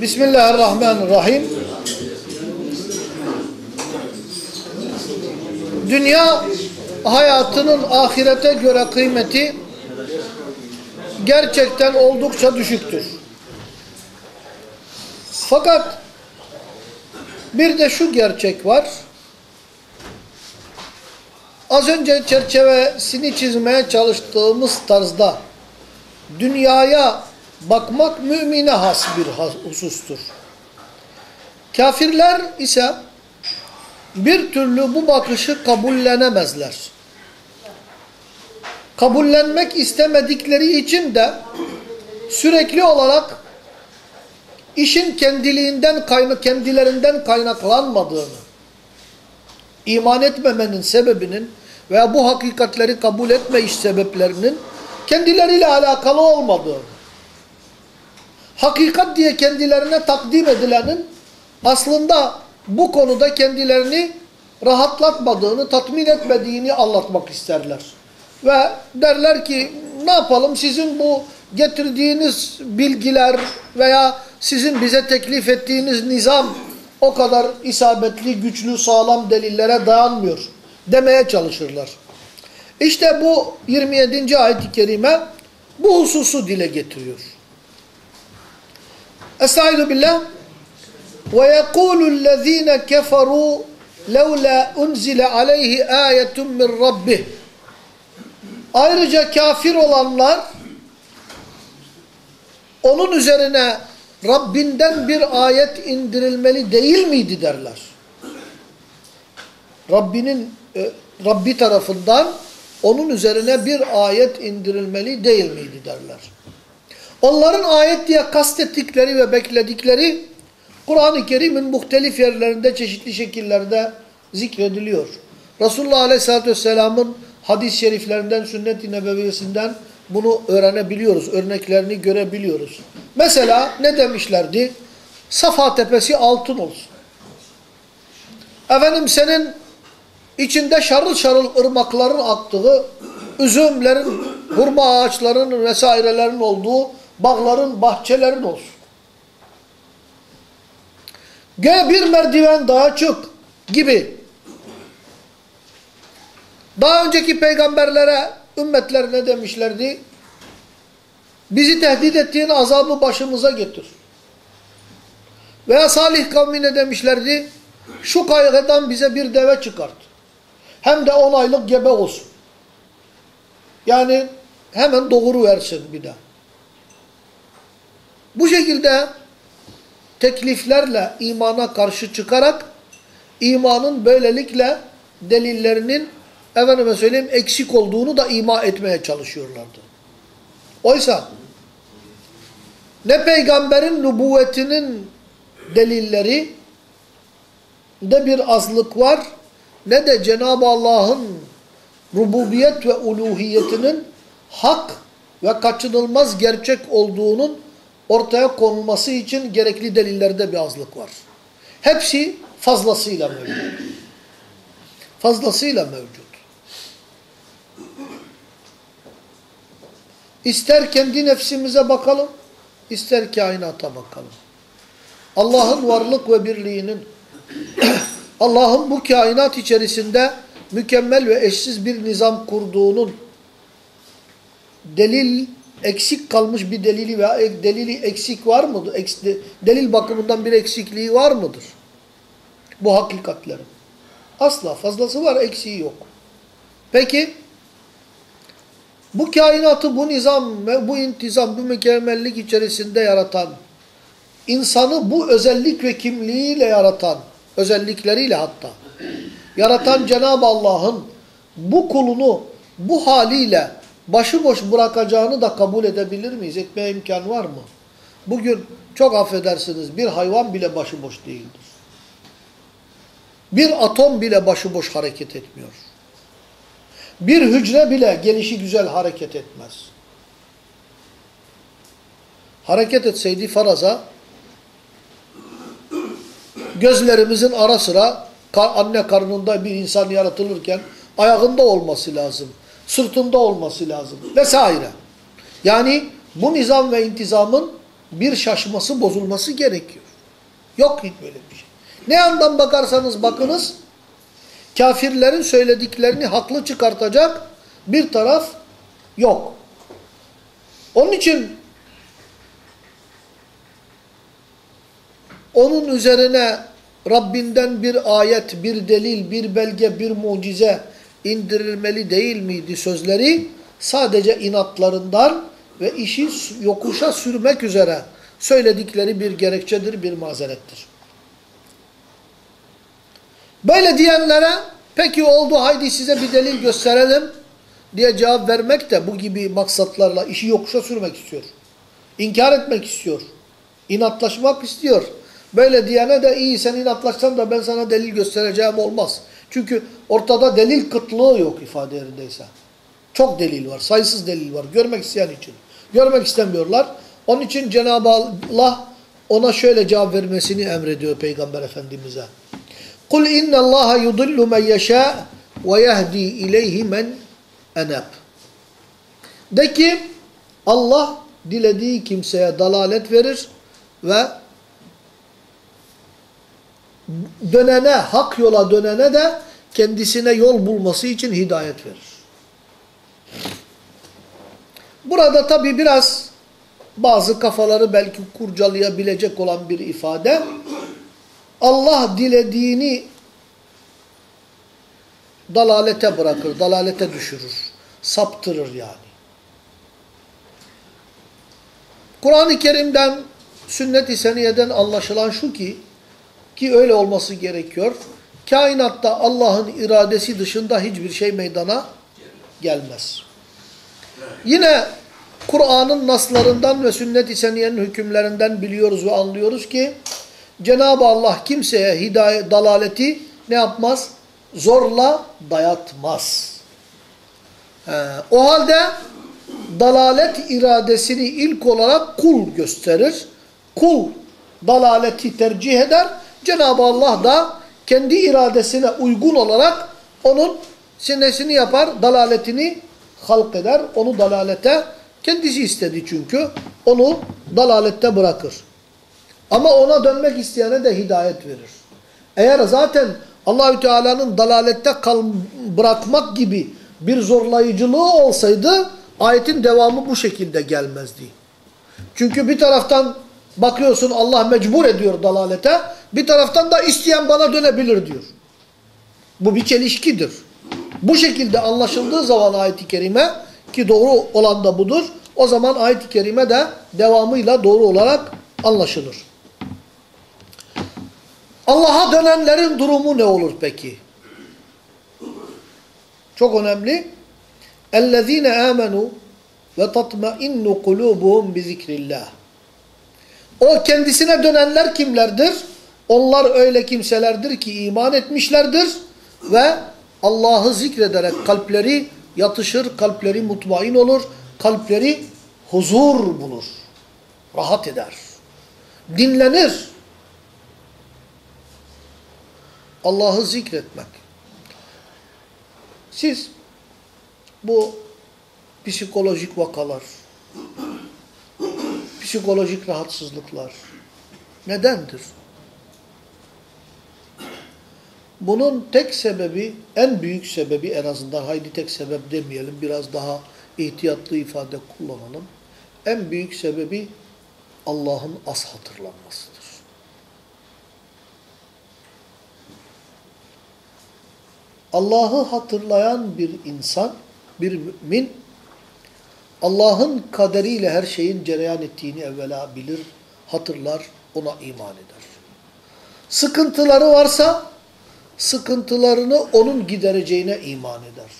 Bismillahirrahmanirrahim. Dünya hayatının ahirete göre kıymeti gerçekten oldukça düşüktür. Fakat bir de şu gerçek var. Az önce çerçevesini çizmeye çalıştığımız tarzda dünyaya bakmak mümine has bir husustur. Kafirler ise bir türlü bu bakışı kabullenemezler. Kabullenmek istemedikleri için de sürekli olarak işin kendiliğinden kaynak kendilerinden kaynaklanmadığını, iman etmemenin sebebinin veya bu hakikatleri kabul etmeyiş sebeplerinin kendileriyle alakalı olmadığını, hakikat diye kendilerine takdim edilenin aslında bu konuda kendilerini rahatlatmadığını, tatmin etmediğini anlatmak isterler. Ve derler ki ne yapalım sizin bu getirdiğiniz bilgiler veya sizin bize teklif ettiğiniz nizam o kadar isabetli, güçlü, sağlam delillere dayanmıyor demeye çalışırlar. İşte bu 27. ayet-i kerime bu hususu dile getiriyor. Estaizu billah. Ve yekulüllezine keferu levla unzile aleyhi ayetun min rabbih. Ayrıca kafir olanlar onun üzerine Rabbinden bir ayet indirilmeli değil miydi derler. Rabbinin e, Rabbi tarafından onun üzerine bir ayet indirilmeli değil miydi derler. Onların ayet diye kastettikleri ve bekledikleri Kur'an-ı Kerim'in muhtelif yerlerinde çeşitli şekillerde zikrediliyor. Resulullah Aleyhisselatü Vesselam'ın hadis-i şeriflerinden, sünnet-i nebeviyesinden bunu öğrenebiliyoruz. Örneklerini görebiliyoruz. Mesela ne demişlerdi? Safa tepesi altın olsun. Efendim senin içinde şarıl şarıl ırmakların aktığı, üzümlerin, hurma ağaçlarının vesairelerin olduğu bağların, bahçelerin olsun. Gel bir merdiven daha çık gibi. Daha önceki peygamberlere, ümmetler ne demişlerdi? Bizi tehdit ettiğin azabı başımıza getir. Veya Salih kavmi ne demişlerdi? Şu kaygıdan bize bir deve çıkart. Hem de on aylık gebe olsun. Yani hemen doğuru versin bir de. Bu şekilde tekliflerle imana karşı çıkarak imanın böylelikle delillerinin efendime söyleyeyim eksik olduğunu da ima etmeye çalışıyorlardı. Oysa ne peygamberin nübüvvetinin delilleri de bir azlık var ne de Cenab-ı Allah'ın rububiyet ve uluhiyetinin hak ve kaçınılmaz gerçek olduğunun ortaya konulması için gerekli delillerde bir azlık var. Hepsi fazlasıyla mevcut. Fazlasıyla mevcut. İster kendi nefsimize bakalım, ister kainata bakalım. Allah'ın varlık ve birliğinin, Allah'ın bu kainat içerisinde mükemmel ve eşsiz bir nizam kurduğunun delil eksik kalmış bir delili veya delili eksik var mıdır? delil bakımından bir eksikliği var mıdır? Bu hakikatlerin. Asla fazlası var, eksiği yok. Peki, bu kainatı, bu nizam, bu intizam, bu mükemmellik içerisinde yaratan, insanı bu özellik ve kimliğiyle yaratan, özellikleriyle hatta, yaratan Cenab-ı Allah'ın bu kulunu bu haliyle başıboş bırakacağını da kabul edebilir miyiz? Etmeye imkan var mı? Bugün çok affedersiniz bir hayvan bile başıboş değildir. Bir atom bile başıboş hareket etmiyor. Bir hücre bile gelişi güzel hareket etmez. Hareket etseydi faraza gözlerimizin ara sıra anne karnında bir insan yaratılırken ayağında olması lazım. Sırtında olması lazım vesaire. Yani bu nizam ve intizamın bir şaşması, bozulması gerekiyor. Yok hiç böyle bir şey. Ne yandan bakarsanız bakınız, kafirlerin söylediklerini haklı çıkartacak bir taraf yok. Onun için onun üzerine Rabbinden bir ayet, bir delil, bir belge, bir mucize indirilmeli değil miydi sözleri sadece inatlarından ve işi yokuşa sürmek üzere söyledikleri bir gerekçedir, bir mazerettir. Böyle diyenlere peki oldu haydi size bir delil gösterelim diye cevap vermek de bu gibi maksatlarla işi yokuşa sürmek istiyor. İnkar etmek istiyor. İnatlaşmak istiyor. Böyle diyene de iyi sen inatlaşsan da ben sana delil göstereceğim olmaz. Çünkü ortada delil kıtlığı yok ifade yerindeyse. Çok delil var, sayısız delil var. Görmek isteyen için. Görmek istemiyorlar. Onun için Cenab-ı Allah ona şöyle cevap vermesini emrediyor Peygamber Efendimiz'e. Kul inna Allah yudillu men yasha ve yehdi ileyhi men enab. De ki Allah dilediği kimseye dalalet verir ve dönene, hak yola dönene de kendisine yol bulması için hidayet verir. Burada tabi biraz bazı kafaları belki kurcalayabilecek olan bir ifade. Allah dilediğini dalalete bırakır, dalalete düşürür, saptırır yani. Kur'an-ı Kerim'den, sünnet-i seniyeden anlaşılan şu ki, ki öyle olması gerekiyor, kainatta Allah'ın iradesi dışında hiçbir şey meydana gelmez. Yine Kur'an'ın naslarından ve sünnet-i seniyenin hükümlerinden biliyoruz ve anlıyoruz ki, Cenab-ı Allah kimseye hidayet, dalaleti ne yapmaz? Zorla dayatmaz. He, o halde dalalet iradesini ilk olarak kul gösterir. Kul dalaleti tercih eder. Cenab-ı Allah da kendi iradesine uygun olarak onun sinesini yapar, dalaletini halk eder. Onu dalalete kendisi istedi çünkü. Onu dalalette bırakır. Ama ona dönmek isteyene de hidayet verir. Eğer zaten Allahü Teala'nın dalalette kal bırakmak gibi bir zorlayıcılığı olsaydı ayetin devamı bu şekilde gelmezdi. Çünkü bir taraftan bakıyorsun Allah mecbur ediyor dalalete, bir taraftan da isteyen bana dönebilir diyor. Bu bir çelişkidir. Bu şekilde anlaşıldığı zaman ayet-i kerime ki doğru olan da budur. O zaman ayet-i kerime de devamıyla doğru olarak anlaşılır. Allah'a dönenlerin durumu ne olur peki? Çok önemli. اَلَّذ۪ينَ آمَنُوا وَتَطْمَئِنُّ قُلُوبُهُمْ بِذِكْرِ اللّٰهِ o kendisine dönenler kimlerdir? Onlar öyle kimselerdir ki iman etmişlerdir ve Allah'ı zikrederek kalpleri yatışır, kalpleri mutmain olur, kalpleri huzur bulur, rahat eder, dinlenir. Allah'ı zikretmek. Siz bu psikolojik vakalar, psikolojik rahatsızlıklar nedendir? Bunun tek sebebi, en büyük sebebi en azından haydi tek sebep demeyelim, biraz daha ihtiyatlı ifade kullanalım. En büyük sebebi Allah'ın az hatırlanmasıdır. Allah'ı hatırlayan bir insan, bir mümin, Allah'ın kaderiyle her şeyin cereyan ettiğini evvela bilir, hatırlar, ona iman eder. Sıkıntıları varsa, sıkıntılarını onun gidereceğine iman eder.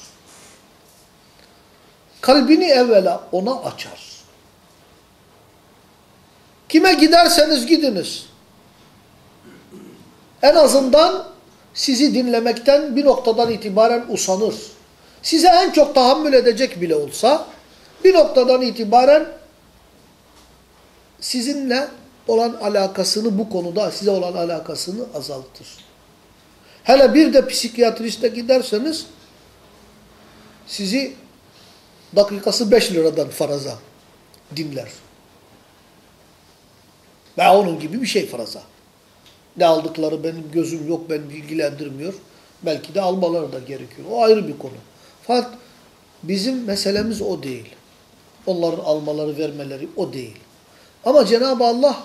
Kalbini evvela ona açar. Kime giderseniz gidiniz. En azından sizi dinlemekten bir noktadan itibaren usanır. Size en çok tahammül edecek bile olsa bir noktadan itibaren sizinle olan alakasını bu konuda size olan alakasını azaltır. Hele bir de psikiyatriste giderseniz sizi dakikası 5 liradan faraza dinler. Ve onun gibi bir şey faraza. Ne aldıkları benim gözüm yok, beni bilgilendirmiyor. Belki de almaları da gerekiyor. O ayrı bir konu. Fakat bizim meselemiz o değil. Onların almaları, vermeleri o değil. Ama Cenab-ı Allah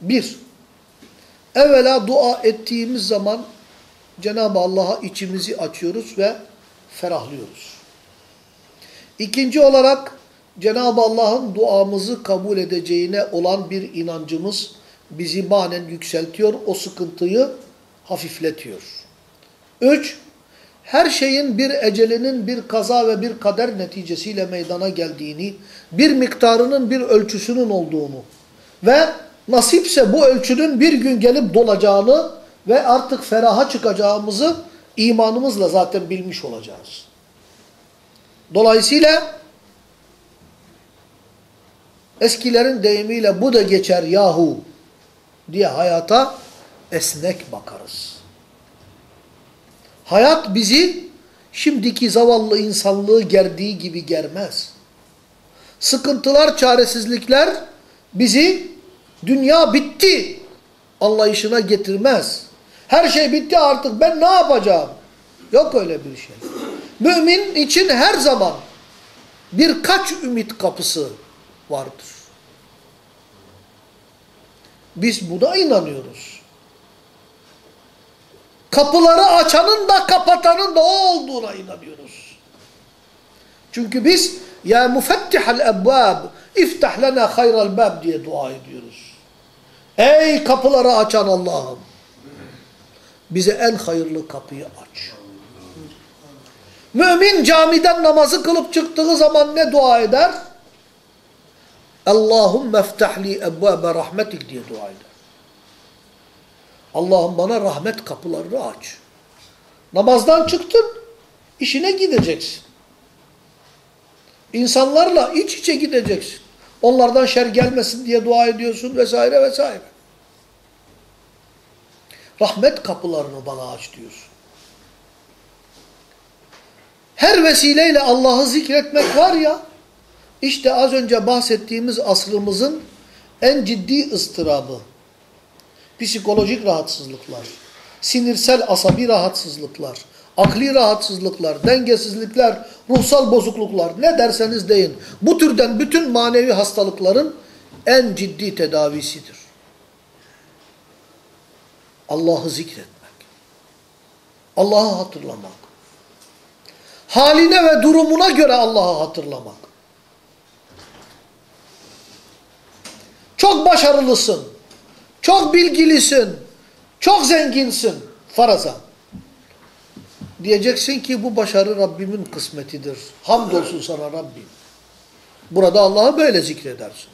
bir, evvela dua ettiğimiz zaman Cenab-ı Allah'a içimizi açıyoruz ve ferahlıyoruz. İkinci olarak Cenab-ı Allah'ın duamızı kabul edeceğine olan bir inancımız bizi manen yükseltiyor, o sıkıntıyı hafifletiyor. Üç, her şeyin bir ecelinin bir kaza ve bir kader neticesiyle meydana geldiğini, bir miktarının bir ölçüsünün olduğunu ve nasipse bu ölçünün bir gün gelip dolacağını ve artık feraha çıkacağımızı imanımızla zaten bilmiş olacağız. Dolayısıyla eskilerin deyimiyle bu da geçer yahu diye hayata esnek bakarız. Hayat bizi şimdiki zavallı insanlığı gerdiği gibi germez. Sıkıntılar, çaresizlikler bizi dünya bitti anlayışına getirmez. Her şey bitti artık ben ne yapacağım? Yok öyle bir şey. Mümin için her zaman birkaç ümit kapısı vardır. Biz buna inanıyoruz. Kapıları açanın da kapatanın da o olduğuna inanıyoruz. Çünkü biz ya mufettihal ebbab iftah lana hayral bab diye dua ediyoruz. Ey kapıları açan Allah'ım bize en hayırlı kapıyı aç. Mümin camiden namazı kılıp çıktığı zaman ne dua eder? Allahümme ftahli ebbâbe rahmetik diye dua eder. Allah'ım bana rahmet kapılarını aç. Namazdan çıktın, işine gideceksin. İnsanlarla iç içe gideceksin. Onlardan şer gelmesin diye dua ediyorsun vesaire vesaire. Rahmet kapılarını bana aç diyorsun. Her vesileyle Allah'ı zikretmek var ya, işte az önce bahsettiğimiz asrımızın en ciddi ıstırabı, psikolojik rahatsızlıklar, sinirsel asabi rahatsızlıklar, akli rahatsızlıklar, dengesizlikler, ruhsal bozukluklar ne derseniz deyin. Bu türden bütün manevi hastalıkların en ciddi tedavisidir. Allah'ı zikretmek. Allah'ı hatırlamak. Haline ve durumuna göre Allah'ı hatırlamak. Çok başarılısın. Çok bilgilisin. Çok zenginsin. Faraza. Diyeceksin ki bu başarı Rabbimin kısmetidir. Hamdolsun sana Rabbim. Burada Allah'ı böyle zikredersin.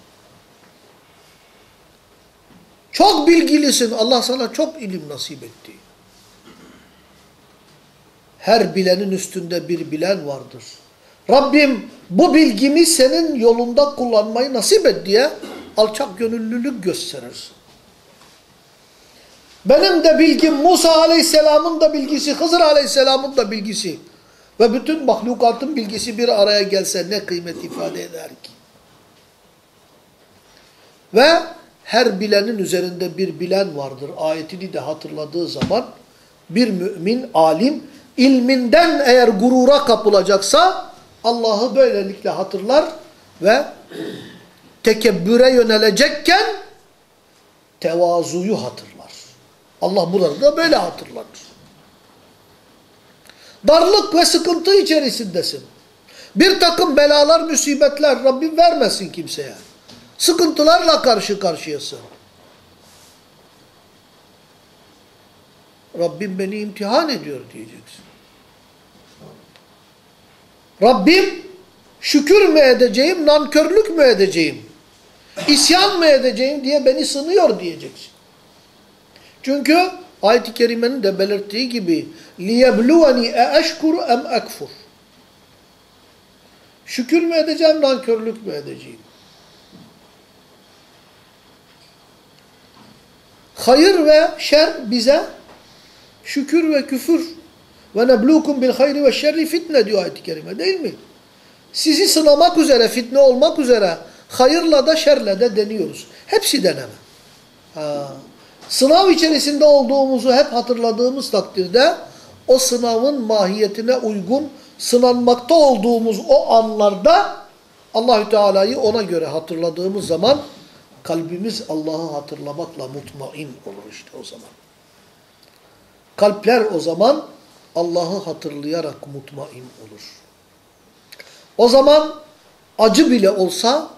Çok bilgilisin. Allah sana çok ilim nasip etti. Her bilenin üstünde bir bilen vardır. Rabbim bu bilgimi senin yolunda kullanmayı nasip et diye alçak gönüllülük gösterirsin. Benim de bilgim Musa aleyhisselamın da bilgisi, Hızır aleyhisselamın da bilgisi ve bütün mahlukatın bilgisi bir araya gelse ne kıymet ifade eder ki? Ve her bilenin üzerinde bir bilen vardır. Ayetini de hatırladığı zaman bir mümin, alim ilminden eğer gurura kapılacaksa Allah'ı böylelikle hatırlar ve tekebbüre yönelecekken tevazuyu hatırlar. Allah burada da böyle hatırlanır. Darlık ve sıkıntı içerisindesin. Bir takım belalar, musibetler Rabbim vermesin kimseye. Sıkıntılarla karşı karşıyasın. Rabbim beni imtihan ediyor diyeceksin. Rabbim şükür mü edeceğim, nankörlük mü edeceğim, isyan mı edeceğim diye beni sınıyor diyeceksin. Çünkü ayet-i kerimenin de belirttiği gibi لِيَبْلُوَنِي اَاَشْكُرُ em ekfur. Şükür mü edeceğim, nankörlük mü edeceğim? Hayır ve şer bize şükür ve küfür ve neblukum bil hayri ve şerri fitne diyor ayet-i kerime değil mi? Sizi sınamak üzere, fitne olmak üzere hayırla da şerle de deniyoruz. Hepsi deneme. Ha. Sınav içerisinde olduğumuzu hep hatırladığımız takdirde o sınavın mahiyetine uygun sınanmakta olduğumuz o anlarda Allahü Teala'yı ona göre hatırladığımız zaman kalbimiz Allah'ı hatırlamakla mutmain olur işte o zaman. Kalpler o zaman Allah'ı hatırlayarak mutmain olur. O zaman acı bile olsa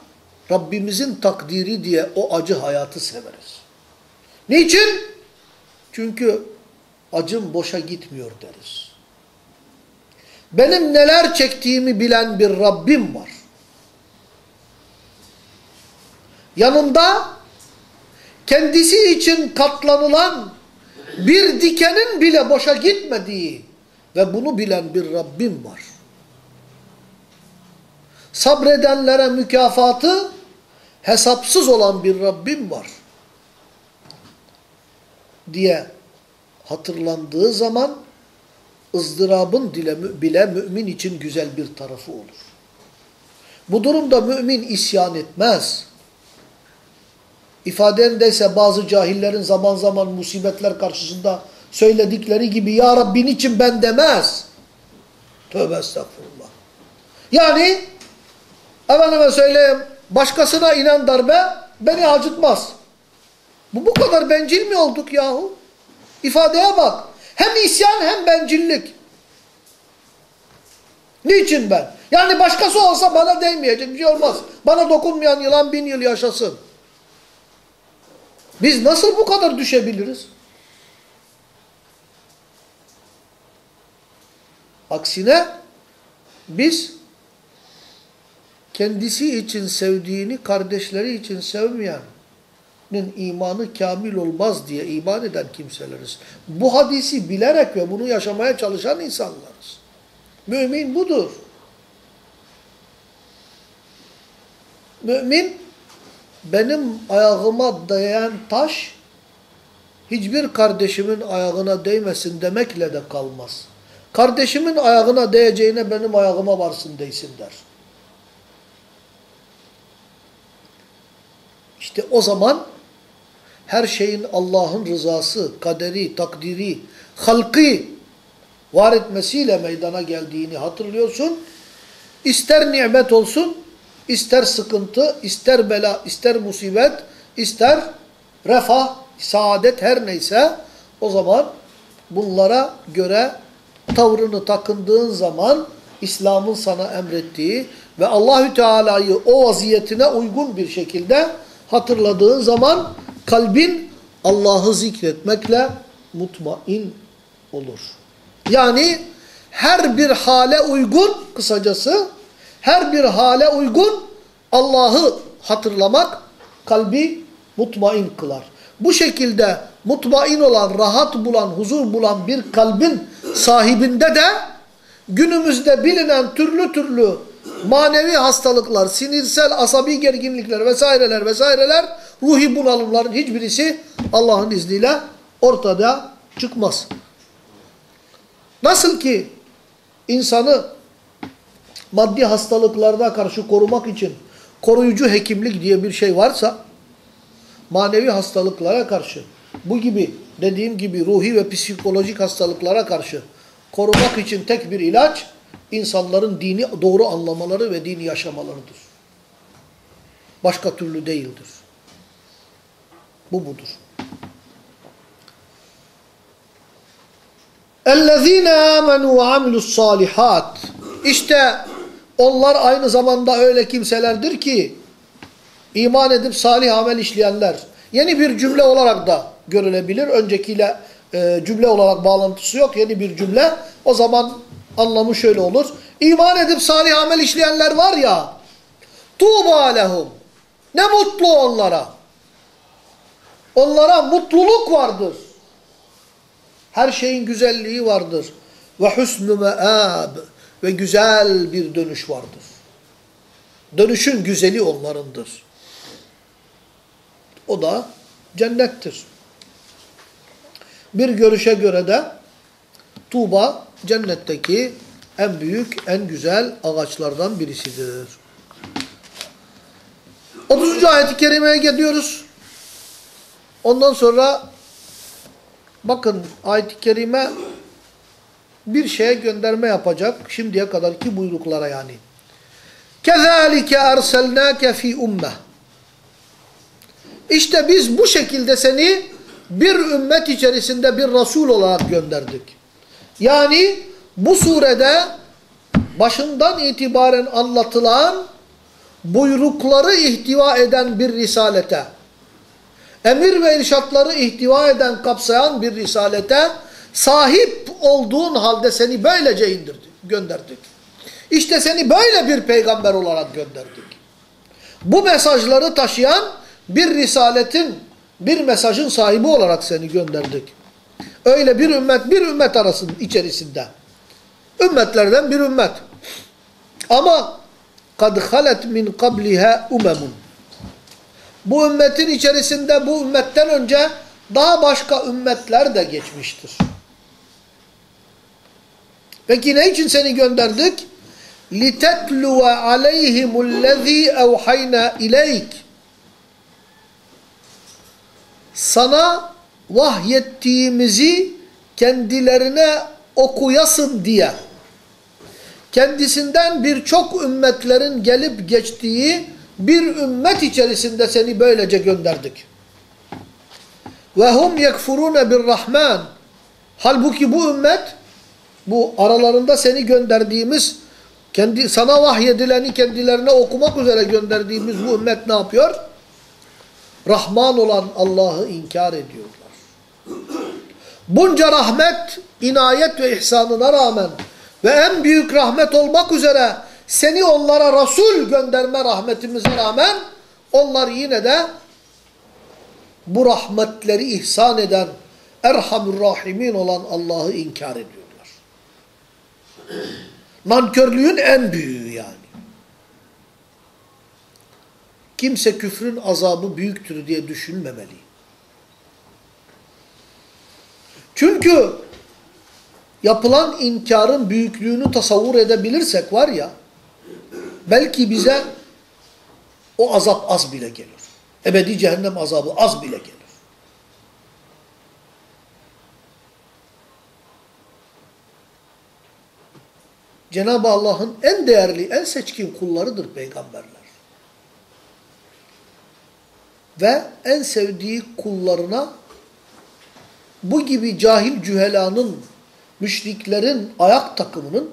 Rabbimizin takdiri diye o acı hayatı severiz. Niçin? Çünkü acım boşa gitmiyor deriz. Benim neler çektiğimi bilen bir Rabbim var. Yanında kendisi için katlanılan bir dikenin bile boşa gitmediği ve bunu bilen bir Rabbim var. Sabredenlere mükafatı hesapsız olan bir Rabbim var. Diye hatırlandığı zaman ızdırabın dile, bile mümin için güzel bir tarafı olur. Bu durumda mümin isyan etmez. İfadeindeyse bazı cahillerin zaman zaman musibetler karşısında söyledikleri gibi Ya Rabbi niçin ben demez. Tövbe estağfurullah. Yani efendime söyleyeyim başkasına inen darbe beni acıtmaz. Bu bu kadar bencil mi olduk yahu? İfadeye bak. Hem isyan hem bencillik. Niçin ben? Yani başkası olsa bana değmeyecek bir şey olmaz. Bana dokunmayan yılan bin yıl yaşasın. Biz nasıl bu kadar düşebiliriz? Aksine biz kendisi için sevdiğini kardeşleri için sevmeyenin imanı kamil olmaz diye iman eden kimseleriz. Bu hadisi bilerek ve bunu yaşamaya çalışan insanlarız. Mümin budur. Mümin benim ayağıma dayayan taş hiçbir kardeşimin ayağına değmesin demekle de kalmaz. Kardeşimin ayağına değeceğine benim ayağıma varsın değsin der. İşte o zaman her şeyin Allah'ın rızası, kaderi, takdiri, halkı var etmesiyle meydana geldiğini hatırlıyorsun. İster nimet olsun, ister sıkıntı, ister bela, ister musibet, ister refah, saadet her neyse o zaman bunlara göre tavrını takındığın zaman İslam'ın sana emrettiği ve Allahü Teala'yı o vaziyetine uygun bir şekilde hatırladığın zaman kalbin Allah'ı zikretmekle mutmain olur. Yani her bir hale uygun kısacası her bir hale uygun Allah'ı hatırlamak kalbi mutmain kılar. Bu şekilde mutmain olan, rahat bulan, huzur bulan bir kalbin sahibinde de günümüzde bilinen türlü türlü manevi hastalıklar, sinirsel, asabi gerginlikler vesaireler vesaireler, ruhi bunalımların hiçbirisi Allah'ın izniyle ortada çıkmaz. Nasıl ki insanı maddi hastalıklarına karşı korumak için koruyucu hekimlik diye bir şey varsa, manevi hastalıklara karşı, bu gibi dediğim gibi ruhi ve psikolojik hastalıklara karşı korumak için tek bir ilaç, insanların dini doğru anlamaları ve dini yaşamalarıdır. Başka türlü değildir. Bu budur. اَلَّذ۪ينَ آمَنُوا وَعَمِلُوا الصَّالِحَاتِ İşte onlar aynı zamanda öyle kimselerdir ki iman edip salih amel işleyenler. Yeni bir cümle olarak da görülebilir. Öncekiyle e, cümle olarak bağlantısı yok. Yeni bir cümle. O zaman anlamı şöyle olur. İman edip salih amel işleyenler var ya. Tuğba lehum. Ne mutlu onlara. Onlara mutluluk vardır. Her şeyin güzelliği vardır. Ve husnü me'ab. Ve güzel bir dönüş vardır. Dönüşün güzeli onlarındır. O da cennettir. Bir görüşe göre de Tuğba cennetteki en büyük, en güzel ağaçlardan birisidir. 30. ayet-i kerimeye geliyoruz. Ondan sonra bakın ayet-i kerime bir şeye gönderme yapacak. Şimdiye kadarki buyruklara yani. كَذَٰلِكَ اَرْسَلْنَاكَ ف۪ي اُمَّةِ İşte biz bu şekilde seni bir ümmet içerisinde bir Resul olarak gönderdik. Yani bu surede başından itibaren anlatılan buyrukları ihtiva eden bir risalete, emir ve irşatları ihtiva eden, kapsayan bir risalete sahip olduğun halde seni böylece indirdik, gönderdik. İşte seni böyle bir peygamber olarak gönderdik. Bu mesajları taşıyan bir risaletin, bir mesajın sahibi olarak seni gönderdik. Öyle bir ümmet, bir ümmet arasının içerisinde. Ümmetlerden bir ümmet. Ama kad halet min qabliha umemun Bu ümmetin içerisinde bu ümmetten önce daha başka ümmetler de geçmiştir. Peki ne için seni gönderdik? لِتَتْلُوَ عَلَيْهِمُ الَّذ۪ي اَوْحَيْنَا اِلَيْكِ Sana vahyettiğimizi kendilerine okuyasın diye kendisinden birçok ümmetlerin gelip geçtiği bir ümmet içerisinde seni böylece gönderdik. Ve hum yekfurune bir rahman. Halbuki bu ümmet bu aralarında seni gönderdiğimiz kendi sana vahyedileni kendilerine okumak üzere gönderdiğimiz bu ümmet ne yapıyor? Rahman olan Allah'ı inkar ediyorlar. Bunca rahmet, inayet ve ihsanına rağmen ve en büyük rahmet olmak üzere seni onlara Resul gönderme rahmetimize rağmen onlar yine de bu rahmetleri ihsan eden Erhamur Rahimin olan Allah'ı inkar ediyorlar. Nankörlüğün en büyüğü yani. Kimse küfrün azabı büyüktür diye düşünmemeli. Çünkü yapılan inkarın büyüklüğünü tasavvur edebilirsek var ya, belki bize o azap az bile gelir. Ebedi cehennem azabı az bile gelir. Cenab-ı Allah'ın en değerli, en seçkin kullarıdır peygamberler. Ve en sevdiği kullarına bu gibi cahil cühelanın, müşriklerin ayak takımının,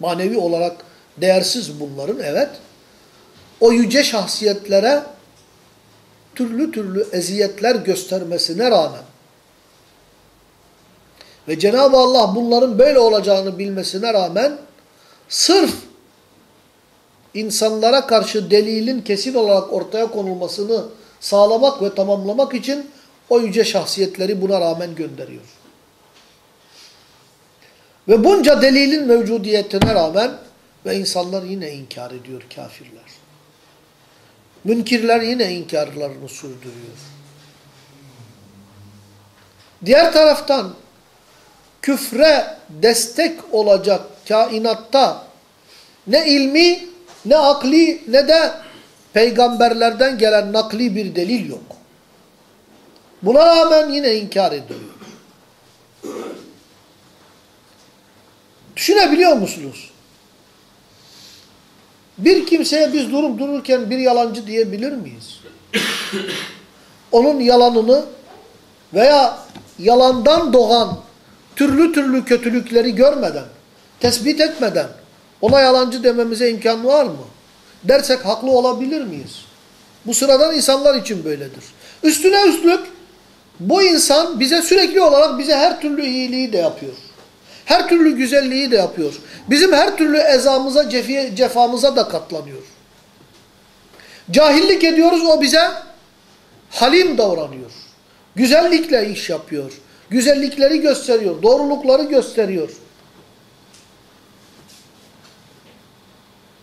manevi olarak değersiz bunların evet, o yüce şahsiyetlere türlü türlü eziyetler göstermesine rağmen ve Cenab-ı Allah bunların böyle olacağını bilmesine rağmen sırf insanlara karşı delilin kesin olarak ortaya konulmasını sağlamak ve tamamlamak için o yüce şahsiyetleri buna rağmen gönderiyor. Ve bunca delilin mevcudiyetine rağmen ve insanlar yine inkar ediyor kafirler. Münkirler yine inkarlarını sürdürüyor. Diğer taraftan küfre destek olacak kainatta ne ilmi, ne akli, ne de peygamberlerden gelen nakli bir delil yok. Buna rağmen yine inkar ediyor. Düşünebiliyor musunuz? Bir kimseye biz durup dururken bir yalancı diyebilir miyiz? Onun yalanını veya yalandan doğan türlü türlü kötülükleri görmeden, tespit etmeden ona yalancı dememize imkan var mı? Dersek haklı olabilir miyiz? Bu sıradan insanlar için böyledir. Üstüne üstlük bu insan bize sürekli olarak bize her türlü iyiliği de yapıyor. Her türlü güzelliği de yapıyor. Bizim her türlü ezamıza, cefiye, cefamıza da katlanıyor. Cahillik ediyoruz o bize halim davranıyor. Güzellikle iş yapıyor. Güzellikleri gösteriyor. Doğrulukları gösteriyor.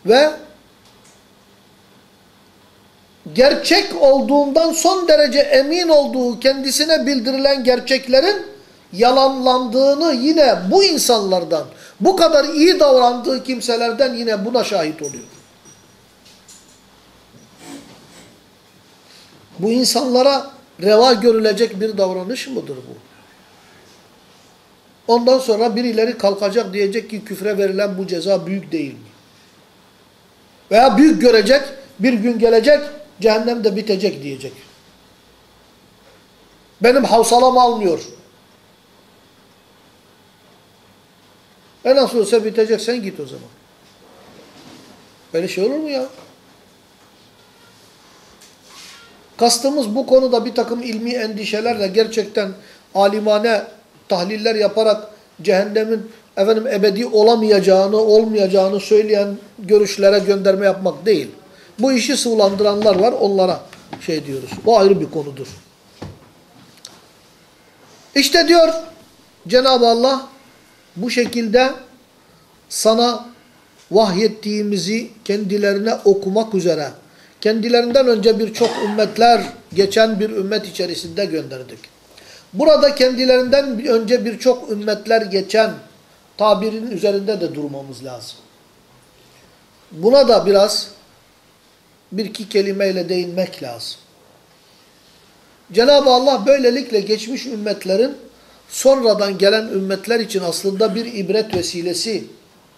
Ve gerçek olduğundan son derece emin olduğu kendisine bildirilen gerçeklerin yalanlandığını yine bu insanlardan, bu kadar iyi davrandığı kimselerden yine buna şahit oluyor. Bu insanlara reva görülecek bir davranış mıdır bu? Ondan sonra birileri kalkacak diyecek ki küfre verilen bu ceza büyük değil mi? Veya büyük görecek, bir gün gelecek, cehennem de bitecek diyecek. Benim havsalam almıyor. E nasıl olsa bitecek sen git o zaman. Böyle şey olur mu ya? Kastımız bu konuda bir takım ilmi endişelerle gerçekten alimane tahliller yaparak cehennemin efendim ebedi olamayacağını, olmayacağını söyleyen görüşlere gönderme yapmak değil. Bu işi sıvılandıranlar var, onlara şey diyoruz. Bu ayrı bir konudur. İşte diyor Cenab-ı Allah bu şekilde sana vahyettiğimizi kendilerine okumak üzere kendilerinden önce birçok ümmetler geçen bir ümmet içerisinde gönderdik. Burada kendilerinden önce birçok ümmetler geçen tabirin üzerinde de durmamız lazım. Buna da biraz bir iki kelimeyle değinmek lazım. Cenab-ı Allah böylelikle geçmiş ümmetlerin sonradan gelen ümmetler için aslında bir ibret vesilesi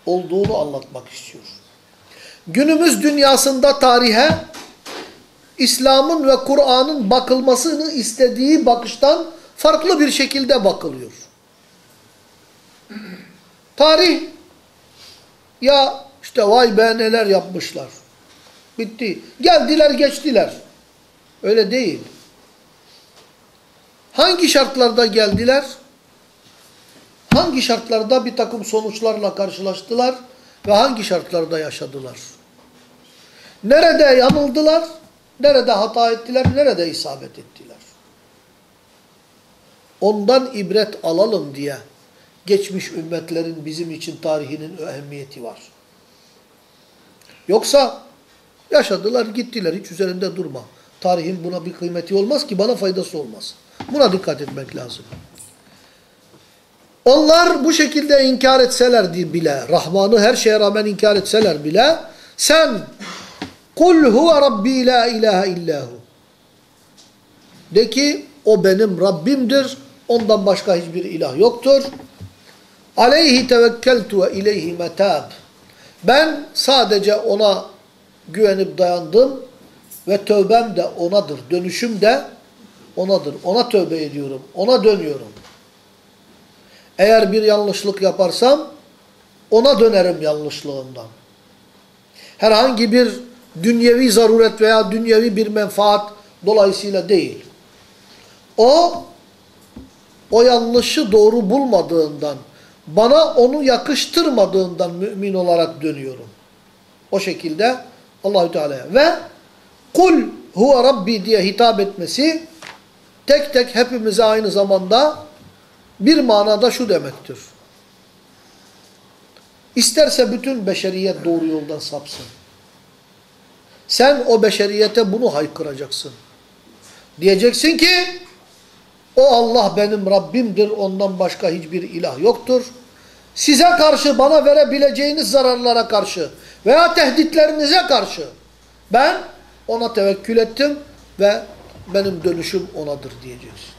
olduğunu anlatmak istiyor. Günümüz dünyasında tarihe İslam'ın ve Kur'an'ın bakılmasını istediği bakıştan farklı bir şekilde bakılıyor. Tarih ya işte vay be neler yapmışlar. Bitti. Geldiler geçtiler. Öyle değil. Hangi şartlarda geldiler? Hangi şartlarda bir takım sonuçlarla karşılaştılar ve hangi şartlarda yaşadılar? Nerede yanıldılar? Nerede hata ettiler? Nerede isabet ettiler? Ondan ibret alalım diye geçmiş ümmetlerin bizim için tarihinin ehemmiyeti var. Yoksa yaşadılar gittiler hiç üzerinde durma. Tarihin buna bir kıymeti olmaz ki bana faydası olmaz. Buna dikkat etmek lazım. Onlar bu şekilde inkar etseler bile, Rahman'ı her şeye rağmen inkar etseler bile, sen kul huve rabbi la ilahe illahu. De ki o benim Rabbimdir, ondan başka hiçbir ilah yoktur. Aleyhi tevekkeltu ve ileyhi metab. Ben sadece ona güvenip dayandım ve tövbem de onadır, dönüşüm de onadır. Ona tövbe ediyorum, ona dönüyorum. Eğer bir yanlışlık yaparsam ona dönerim yanlışlığımdan. Herhangi bir dünyevi zaruret veya dünyevi bir menfaat dolayısıyla değil. O, o yanlışı doğru bulmadığından, bana onu yakıştırmadığından mümin olarak dönüyorum. O şekilde Allahü Teala'ya ve kul huve rabbi diye hitap etmesi tek tek hepimize aynı zamanda bir manada şu demektir. İsterse bütün beşeriyet doğru yoldan sapsın. Sen o beşeriyete bunu haykıracaksın. Diyeceksin ki o Allah benim Rabbimdir ondan başka hiçbir ilah yoktur. Size karşı bana verebileceğiniz zararlara karşı veya tehditlerinize karşı ben ona tevekkül ettim ve benim dönüşüm onadır diyeceksin.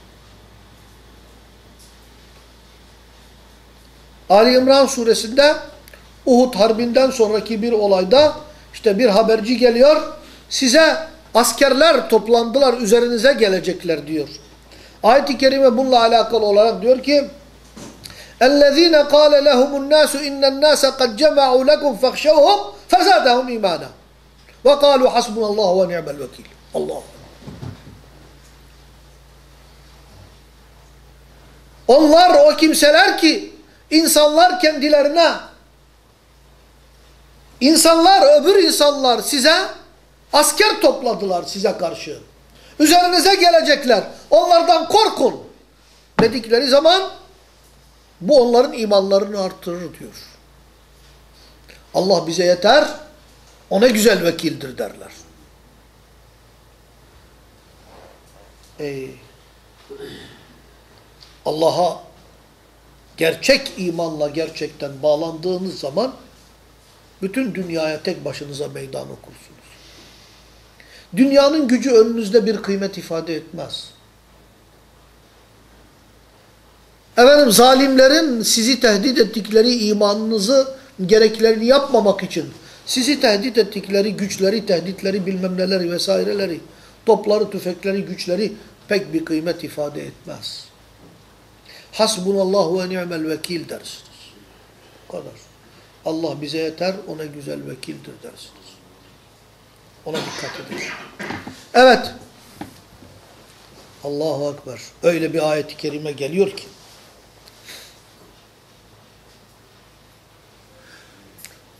Ali İmran suresinde Uhud harbinden sonraki bir olayda işte bir haberci geliyor. Size askerler toplandılar üzerinize gelecekler diyor. Ayet-i Kerime bununla alakalı olarak diyor ki اَلَّذ۪ينَ قَالَ لَهُمُ النَّاسُ اِنَّ النَّاسَ قَدْ جَمَعُوا لَكُمْ فَخْشَوْهُمْ فَزَادَهُمْ اِيمَانًا وَقَالُوا حَسْبُنَ اللّٰهُ وَنِعْمَ الْوَكِيلُ Allah. Onlar o kimseler ki insanlar kendilerine insanlar öbür insanlar size asker topladılar size karşı. Üzerinize gelecekler. Onlardan korkun. Dedikleri zaman bu onların imanlarını artırır diyor. Allah bize yeter. O ne güzel vekildir derler. Ey Allah'a gerçek imanla gerçekten bağlandığınız zaman bütün dünyaya tek başınıza meydan okursunuz. Dünyanın gücü önünüzde bir kıymet ifade etmez. Efendim zalimlerin sizi tehdit ettikleri imanınızı gereklerini yapmamak için sizi tehdit ettikleri güçleri, tehditleri, bilmem neleri vesaireleri, topları, tüfekleri, güçleri pek bir kıymet ifade etmez. Hasbunallahu ve ni'mel vekil dersiniz. O kadar. Allah bize yeter, ona güzel vekildir dersiniz. Ona dikkat edin. Evet. Allahu Ekber. Öyle bir ayet-i kerime geliyor ki.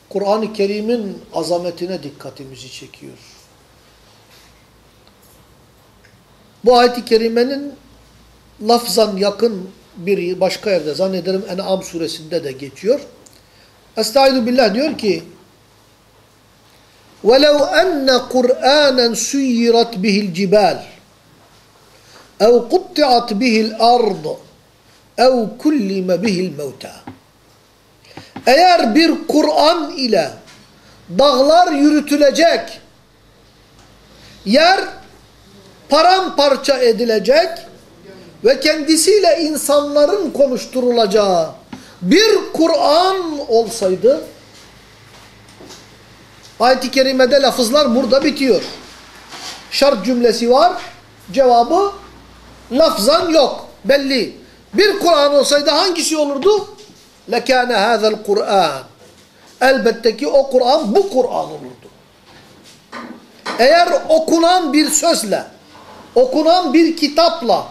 Kur'an-ı Kerim'in azametine dikkatimizi çekiyor. Bu ayet-i kerimenin lafzan yakın biri başka yerde zannederim En'am suresinde de geçiyor. Estaizu billah diyor ki وَلَوْ أَنَّ قُرْآنًا سُيِّرَتْ بِهِ الْجِبَالِ اَوْ قُطِّعَتْ بِهِ الْأَرْضِ اَوْ كُلِّمَ بِهِ الْمَوْتَى Eğer bir Kur'an ile dağlar yürütülecek, yer paramparça edilecek ve kendisiyle insanların konuşturulacağı bir Kur'an olsaydı, ayet-i kerimede lafızlar burada bitiyor. Şart cümlesi var, cevabı lafzan yok, belli. Bir Kur'an olsaydı hangisi olurdu? لَكَانَ هَذَا الْقُرْآنِ Elbette ki o Kur'an bu Kur'an olurdu. Eğer okunan bir sözle, okunan bir kitapla,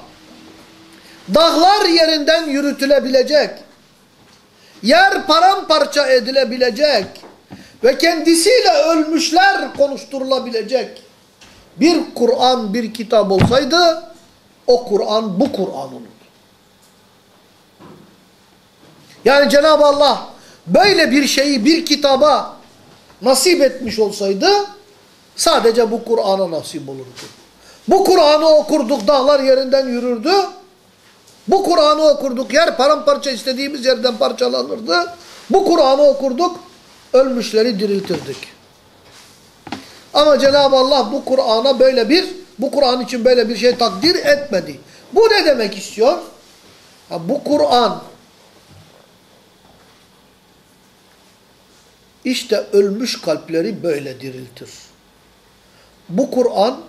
dağlar yerinden yürütülebilecek, yer paramparça edilebilecek ve kendisiyle ölmüşler konuşturulabilecek bir Kur'an, bir kitap olsaydı, o Kur'an bu Kur'an olurdu. Yani Cenab-ı Allah böyle bir şeyi bir kitaba nasip etmiş olsaydı sadece bu Kur'an'a nasip olurdu. Bu Kur'an'ı okurduk dağlar yerinden yürürdü. Bu Kur'an'ı okurduk yer paramparça istediğimiz yerden parçalanırdı. Bu Kur'an'ı okurduk ölmüşleri diriltirdik. Ama Cenab-ı Allah bu Kur'an'a böyle bir bu Kur'an için böyle bir şey takdir etmedi. Bu ne demek istiyor? Ha, bu Kur'an İşte ölmüş kalpleri böyle diriltir. Bu Kur'an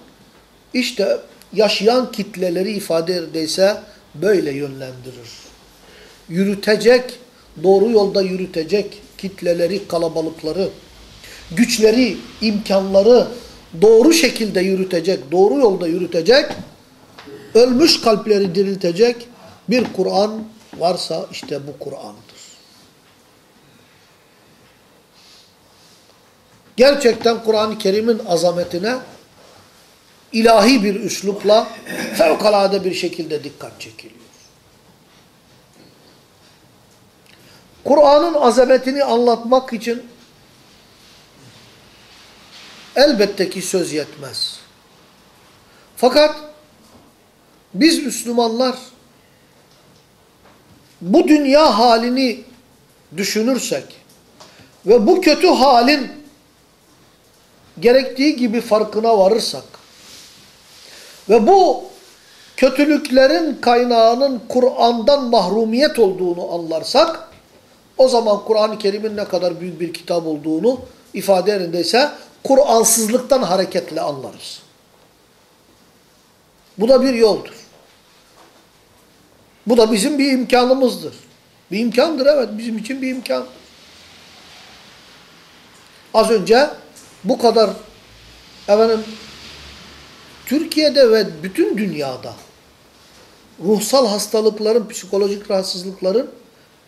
işte yaşayan kitleleri ifade ederse böyle yönlendirir. Yürütecek, doğru yolda yürütecek kitleleri, kalabalıkları, güçleri, imkanları doğru şekilde yürütecek, doğru yolda yürütecek, ölmüş kalpleri diriltecek bir Kur'an varsa işte bu Kur'an'dır. Gerçekten Kur'an-ı Kerim'in azametine ilahi bir üslupla fevkalade bir şekilde dikkat çekiliyor. Kur'an'ın azametini anlatmak için elbette ki söz yetmez. Fakat biz Müslümanlar bu dünya halini düşünürsek ve bu kötü halin gerektiği gibi farkına varırsak ve bu kötülüklerin kaynağının Kur'an'dan mahrumiyet olduğunu anlarsak o zaman Kur'an-ı Kerim'in ne kadar büyük bir kitap olduğunu ifade yerindeyse Kur'ansızlıktan hareketle anlarız. Bu da bir yoldur. Bu da bizim bir imkanımızdır. Bir imkandır evet bizim için bir imkan. Az önce bu kadar efendim Türkiye'de ve bütün dünyada ruhsal hastalıkların, psikolojik rahatsızlıkların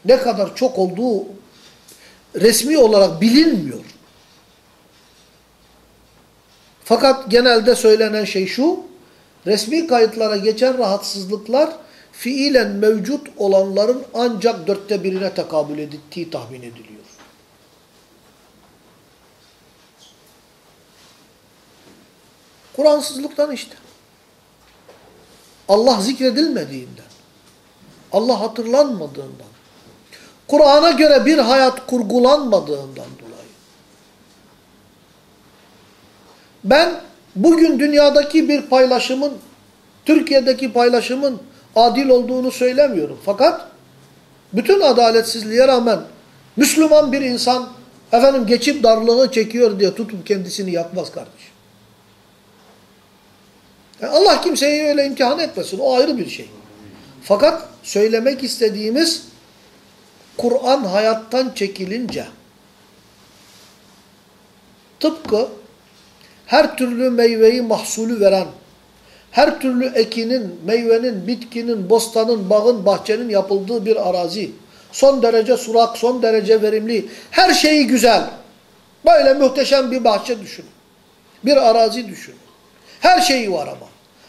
ne kadar çok olduğu resmi olarak bilinmiyor. Fakat genelde söylenen şey şu, resmi kayıtlara geçen rahatsızlıklar fiilen mevcut olanların ancak dörtte birine tekabül ettiği tahmin ediliyor. Kur'ansızlıktan işte. Allah zikredilmediğinden, Allah hatırlanmadığından, Kur'an'a göre bir hayat kurgulanmadığından dolayı. Ben bugün dünyadaki bir paylaşımın, Türkiye'deki paylaşımın adil olduğunu söylemiyorum. Fakat bütün adaletsizliğe rağmen Müslüman bir insan efendim geçip darlığı çekiyor diye tutup kendisini yakmaz kardeşim. Yani Allah kimseyi öyle imtihan etmesin. O ayrı bir şey. Fakat söylemek istediğimiz Kur'an hayattan çekilince tıpkı her türlü meyveyi mahsulü veren, her türlü ekinin, meyvenin, bitkinin, bostanın, bağın, bahçenin yapıldığı bir arazi. Son derece surak, son derece verimli, her şeyi güzel. Böyle muhteşem bir bahçe düşün. Bir arazi düşün. Her şeyi var ama.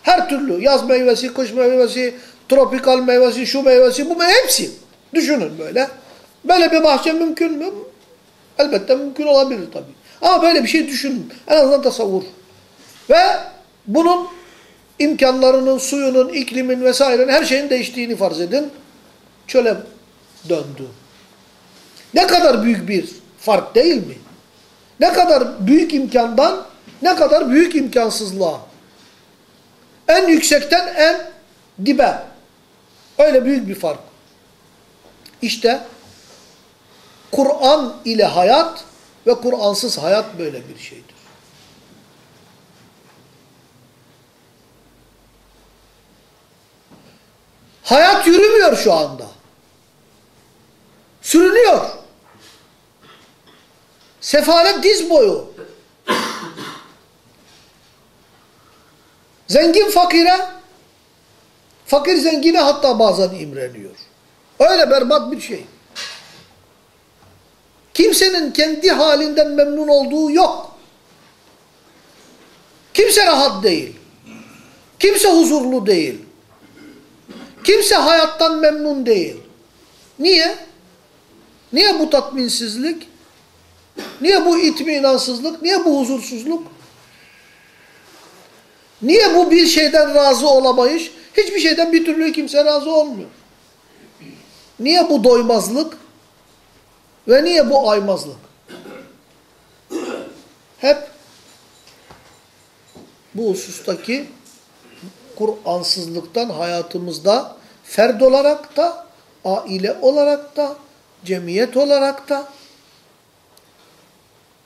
Her türlü yaz meyvesi, kış meyvesi, tropikal meyvesi, şu meyvesi, bu hepsi. Düşünün böyle. Böyle bir bahçe mümkün mü? Elbette mümkün olabilir tabii. Ama böyle bir şey düşünün. En azından tasavvur. Ve bunun imkanlarının, suyunun, iklimin vesairenin her şeyin değiştiğini farz edin. Çöle döndü. Ne kadar büyük bir fark değil mi? Ne kadar büyük imkandan ne kadar büyük imkansızlığa. En yüksekten en dibe. Öyle büyük bir fark. İşte Kur'an ile hayat ve Kur'ansız hayat böyle bir şeydir. Hayat yürümüyor şu anda. Sürünüyor. Sefalet diz boyu. Zengin fakire, fakir zengine hatta bazen imreniyor. Öyle berbat bir şey. Kimsenin kendi halinden memnun olduğu yok. Kimse rahat değil. Kimse huzurlu değil. Kimse hayattan memnun değil. Niye? Niye bu tatminsizlik? Niye bu itminansızlık? Niye bu huzursuzluk? Niye bu bir şeyden razı olamayış? Hiçbir şeyden bir türlü kimse razı olmuyor. Niye bu doymazlık? Ve niye bu aymazlık? Hep bu husustaki Kur'ansızlıktan hayatımızda ferd olarak da, aile olarak da, cemiyet olarak da,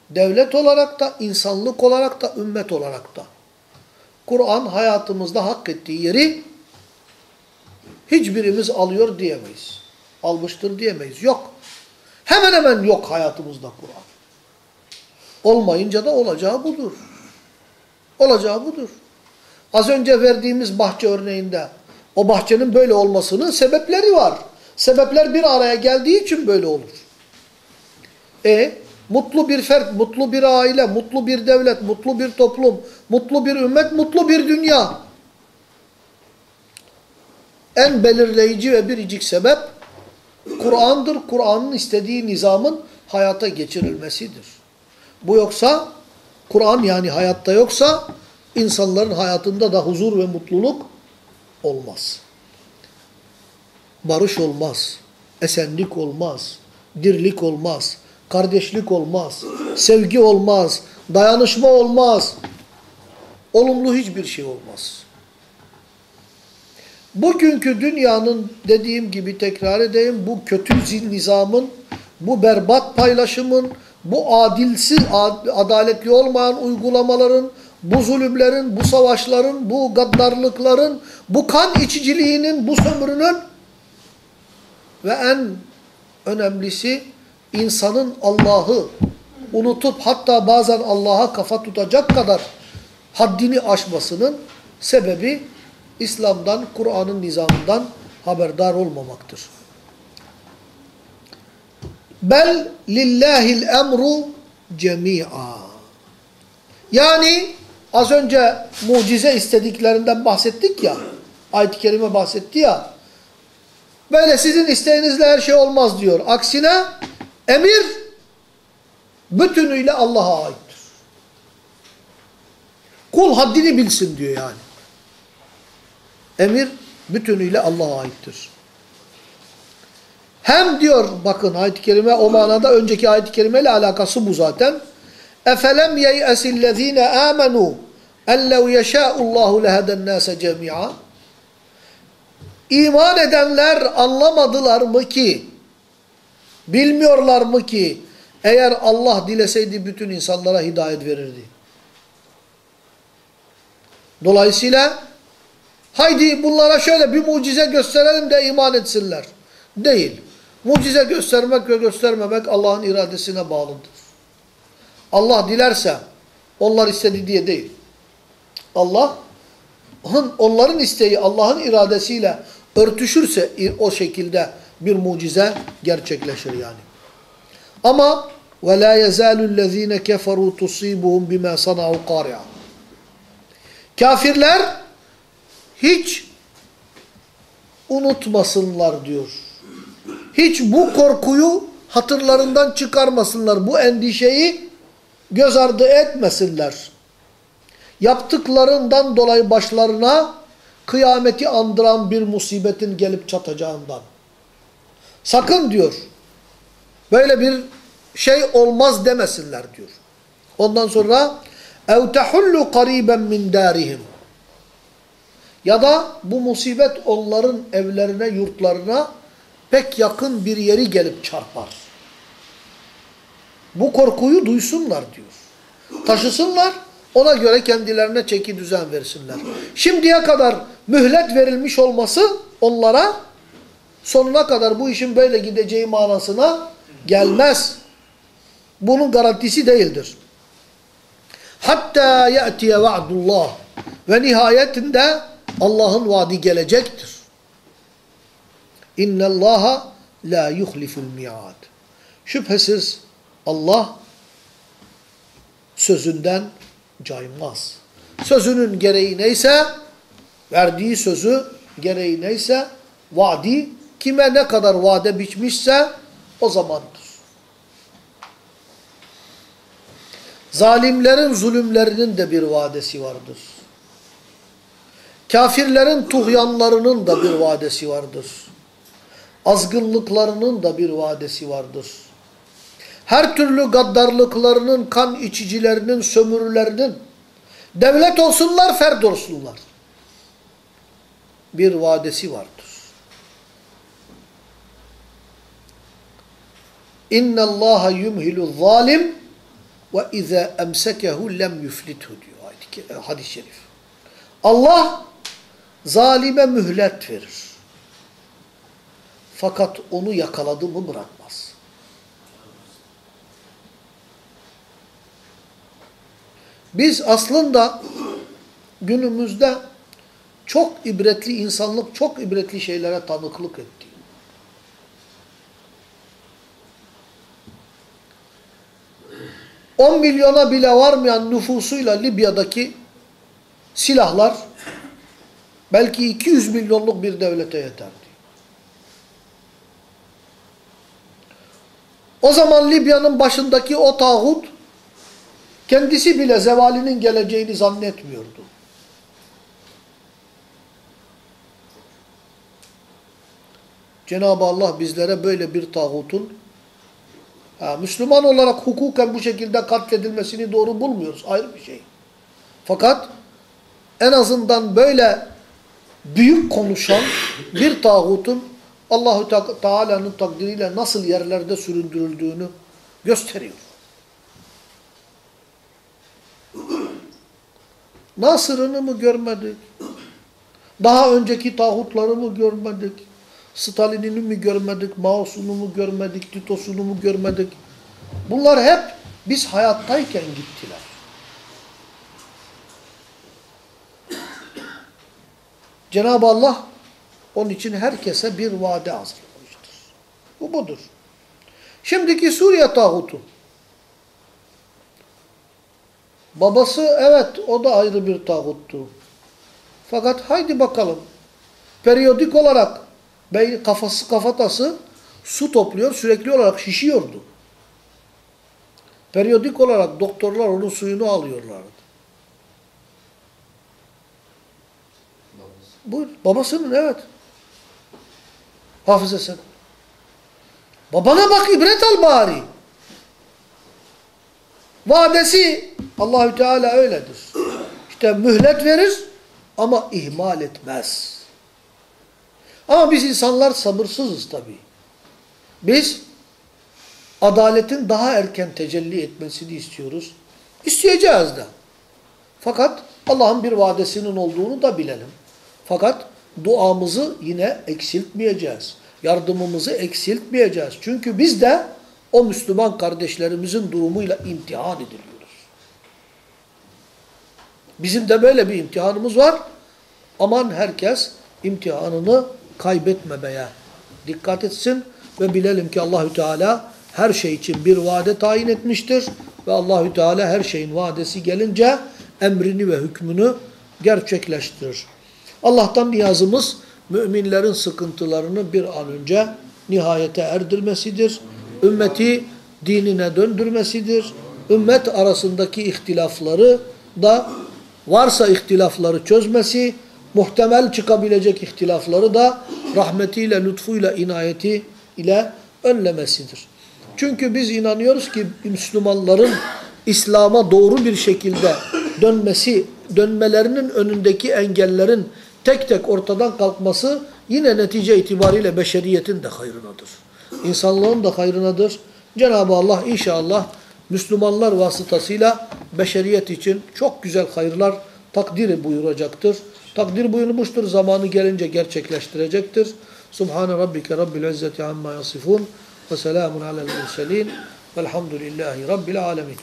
devlet olarak da, insanlık olarak da, ümmet olarak da. Kur'an hayatımızda hak ettiği yeri hiçbirimiz alıyor diyemeyiz. Almıştır diyemeyiz. Yok. Hemen hemen yok hayatımızda Kur'an. Olmayınca da olacağı budur. Olacağı budur. Az önce verdiğimiz bahçe örneğinde o bahçenin böyle olmasının sebepleri var. Sebepler bir araya geldiği için böyle olur. E mutlu bir fert, mutlu bir aile, mutlu bir devlet, mutlu bir toplum, mutlu bir ümmet, mutlu bir dünya. En belirleyici ve biricik sebep Kur'an'dır. Kur'an'ın istediği nizamın hayata geçirilmesidir. Bu yoksa, Kur'an yani hayatta yoksa, insanların hayatında da huzur ve mutluluk olmaz. Barış olmaz, esenlik olmaz, dirlik olmaz, kardeşlik olmaz, sevgi olmaz, dayanışma olmaz, olumlu hiçbir şey olmaz. Bugünkü dünyanın dediğim gibi tekrar edeyim bu kötü nizamın, bu berbat paylaşımın, bu adilsiz, adaletli olmayan uygulamaların, bu zulümlerin, bu savaşların, bu gaddarlıkların, bu kan içiciliğinin, bu sömürünün ve en önemlisi insanın Allah'ı unutup hatta bazen Allah'a kafa tutacak kadar haddini aşmasının sebebi İslam'dan, Kur'an'ın nizamından haberdar olmamaktır. Bel lillahil emru cemi'a. Yani az önce mucize istediklerinden bahsettik ya, ayet-i kerime bahsetti ya, böyle sizin isteğinizle her şey olmaz diyor. Aksine Emir bütünüyle Allah'a aittir. Kul haddini bilsin diyor yani. Emir bütünüyle Allah'a aittir. Hem diyor bakın ayet-i kerime o manada önceki ayet-i kerimeyle alakası bu zaten. Efelem yeyesillezine amenu ellev yeşâullâhu lehedennâse cemi'a İman edenler anlamadılar mı ki bilmiyorlar mı ki, eğer Allah dileseydi bütün insanlara hidayet verirdi. Dolayısıyla, haydi bunlara şöyle bir mucize gösterelim de iman etsinler. Değil. Mucize göstermek ve göstermemek Allah'ın iradesine bağlıdır. Allah dilerse, onlar istedi diye değil. Allah, onların isteği Allah'ın iradesiyle örtüşürse o şekilde bir mucize gerçekleşir yani. Ama وَلَا يَزَالُ الَّذ۪ينَ كَفَرُوا تُصِيبُهُمْ بِمَا صَنَعُوا قَارِعًا Kafirler hiç unutmasınlar diyor. Hiç bu korkuyu hatırlarından çıkarmasınlar. Bu endişeyi göz ardı etmesinler. Yaptıklarından dolayı başlarına kıyameti andıran bir musibetin gelip çatacağından. Sakın diyor. Böyle bir şey olmaz demesinler diyor. Ondan sonra ev tehullu qariben min darihim. Ya da bu musibet onların evlerine, yurtlarına pek yakın bir yeri gelip çarpar. Bu korkuyu duysunlar diyor. Taşısınlar, ona göre kendilerine çeki düzen versinler. Şimdiye kadar mühlet verilmiş olması onlara sonuna kadar bu işin böyle gideceği manasına gelmez. Bunun garantisi değildir. Hatta ye'tiye va'dullah ve nihayetinde Allah'ın vaadi gelecektir. İnne Allaha la yuhliful mi'ad. Şüphesiz Allah sözünden caymaz. Sözünün gereği neyse, verdiği sözü gereği neyse, vaadi kime ne kadar vade biçmişse o zamandır. Zalimlerin zulümlerinin de bir vadesi vardır. Kafirlerin tuğyanlarının da bir vadesi vardır. Azgınlıklarının da bir vadesi vardır. Her türlü gaddarlıklarının, kan içicilerinin, sömürülerinin, devlet olsunlar, ferd olsunlar. Bir vadesi vardır. اِنَّ اللّٰهَ يُمْهِلُ الظَّالِمْ وَاِذَا اَمْسَكَهُ lem يُفْلِتْهُ diyor e, hadis-i şerif. Allah zalime mühlet verir. Fakat onu yakaladı mı bırakmaz. Biz aslında günümüzde çok ibretli insanlık, çok ibretli şeylere tanıklık ettik. 10 milyona bile varmayan nüfusuyla Libya'daki silahlar belki 200 milyonluk bir devlete yeterdi. O zaman Libya'nın başındaki o tağut kendisi bile zevalinin geleceğini zannetmiyordu. Cenab-ı Allah bizlere böyle bir tağutun Müslüman olarak hukuken bu şekilde katledilmesini doğru bulmuyoruz. Ayrı bir şey. Fakat en azından böyle büyük konuşan bir tağutun Allahu Teala'nın takdiriyle nasıl yerlerde süründürüldüğünü gösteriyor. Nasır'ını mı görmedik? Daha önceki tağutları mı görmedik? Stalin'ini mi görmedik? Mao'sunu mu görmedik? Tito'sunu mu görmedik? Bunlar hep biz hayattayken gittiler. Cenab-ı Allah onun için herkese bir vade hazırlamıştır. Bu budur. Şimdiki Suriye tağutu. Babası evet o da ayrı bir tağuttu. Fakat haydi bakalım. Periyodik olarak bey kafası kafatası su topluyor sürekli olarak şişiyordu. Periyodik olarak doktorlar onun suyunu alıyorlardı. Bu babasının evet. Hafızası. Babana bak ibret al bari. Vadesi Allahü Teala öyledir. işte mühlet verir ama ihmal etmez. Ama biz insanlar sabırsızız tabii. Biz adaletin daha erken tecelli etmesini istiyoruz. İsteyeceğiz de. Fakat Allah'ın bir vadesinin olduğunu da bilelim. Fakat duamızı yine eksiltmeyeceğiz. Yardımımızı eksiltmeyeceğiz. Çünkü biz de o Müslüman kardeşlerimizin durumuyla imtihan ediliyoruz. Bizim de böyle bir imtihanımız var. Aman herkes imtihanını kaybetmemeye dikkat etsin ve bilelim ki Allahü Teala her şey için bir vade tayin etmiştir ve Allahü Teala her şeyin vadesi gelince emrini ve hükmünü gerçekleştirir. Allah'tan niyazımız müminlerin sıkıntılarını bir an önce nihayete erdirmesidir. Ümmeti dinine döndürmesidir. Ümmet arasındaki ihtilafları da varsa ihtilafları çözmesi, muhtemel çıkabilecek ihtilafları da rahmetiyle, lütfuyla, inayeti ile önlemesidir. Çünkü biz inanıyoruz ki Müslümanların İslam'a doğru bir şekilde dönmesi, dönmelerinin önündeki engellerin tek tek ortadan kalkması yine netice itibariyle beşeriyetin de hayrınadır. İnsanlığın da hayrınadır. Cenab-ı Allah inşallah Müslümanlar vasıtasıyla beşeriyet için çok güzel hayırlar takdir buyuracaktır. Takdir buyurmuştur. Zamanı gelince gerçekleştirecektir. Subhane rabbike rabbil izzeti amma yasifun ve selamun alel murselin velhamdülillahi rabbil alemin.